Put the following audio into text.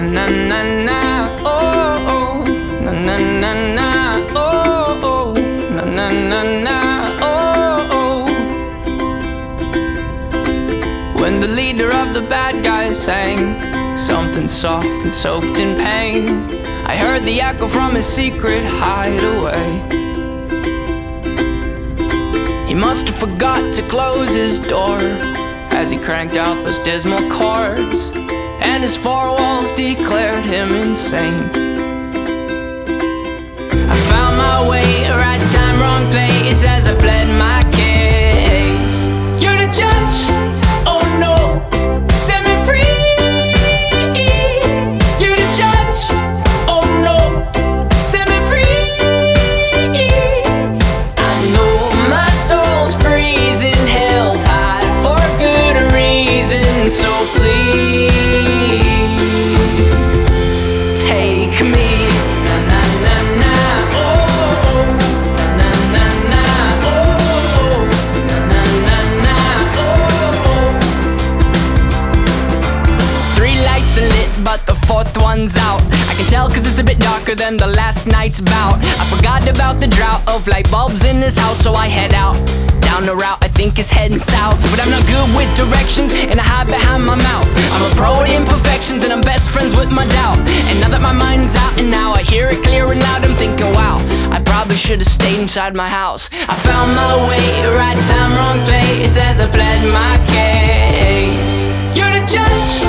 na na na na oh oh na na na na oh oh na na na na oh oh When the leader of the bad guys sang something soft and soaked in pain I heard the echo from his secret hideaway He must have forgot to close his door as he cranked out those dismal chords and his four walls declared him insane. I found my way, right time, wrong place as I pled but the fourth one's out. I can tell cause it's a bit darker than the last night's bout. I forgot about the drought of light bulbs in this house, so I head out. Down the route I think is heading south. But I'm not good with directions, and I hide behind my mouth. I'm a pro at imperfections, and I'm best friends with my doubt. And now that my mind's out, and now I hear it clear and loud, I'm thinking, wow, I probably should have stayed inside my house. I found my way, right time, wrong place, as I pled my case. You're the judge,